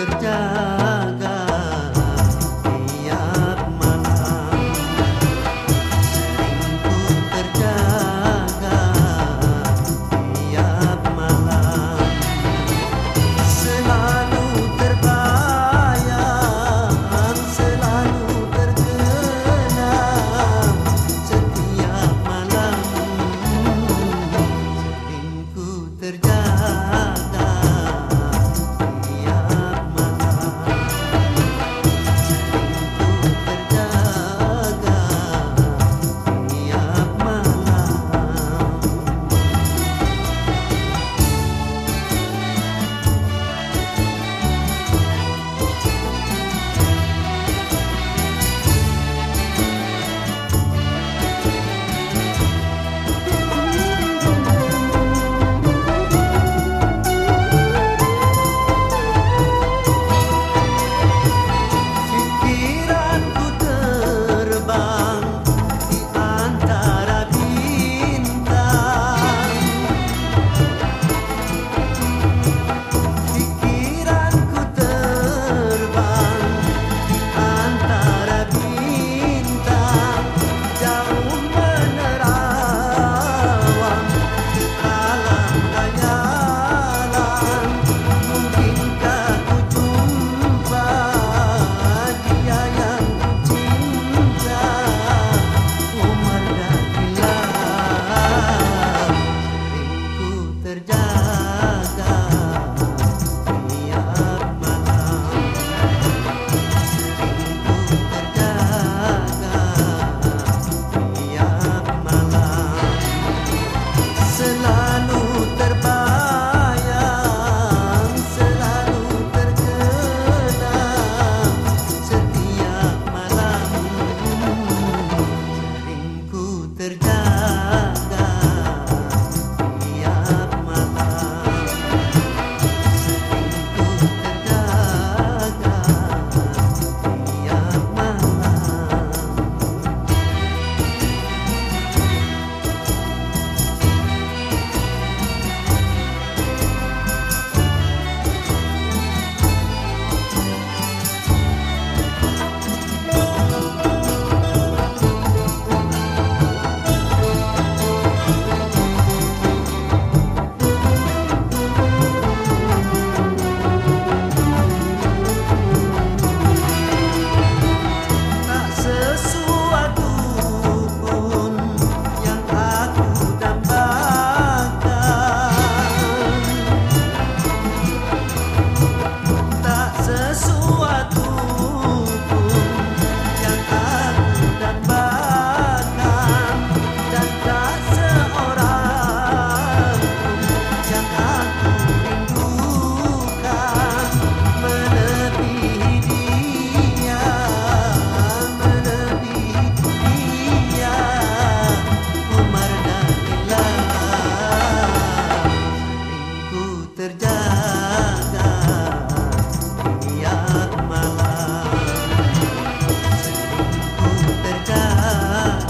kerja करता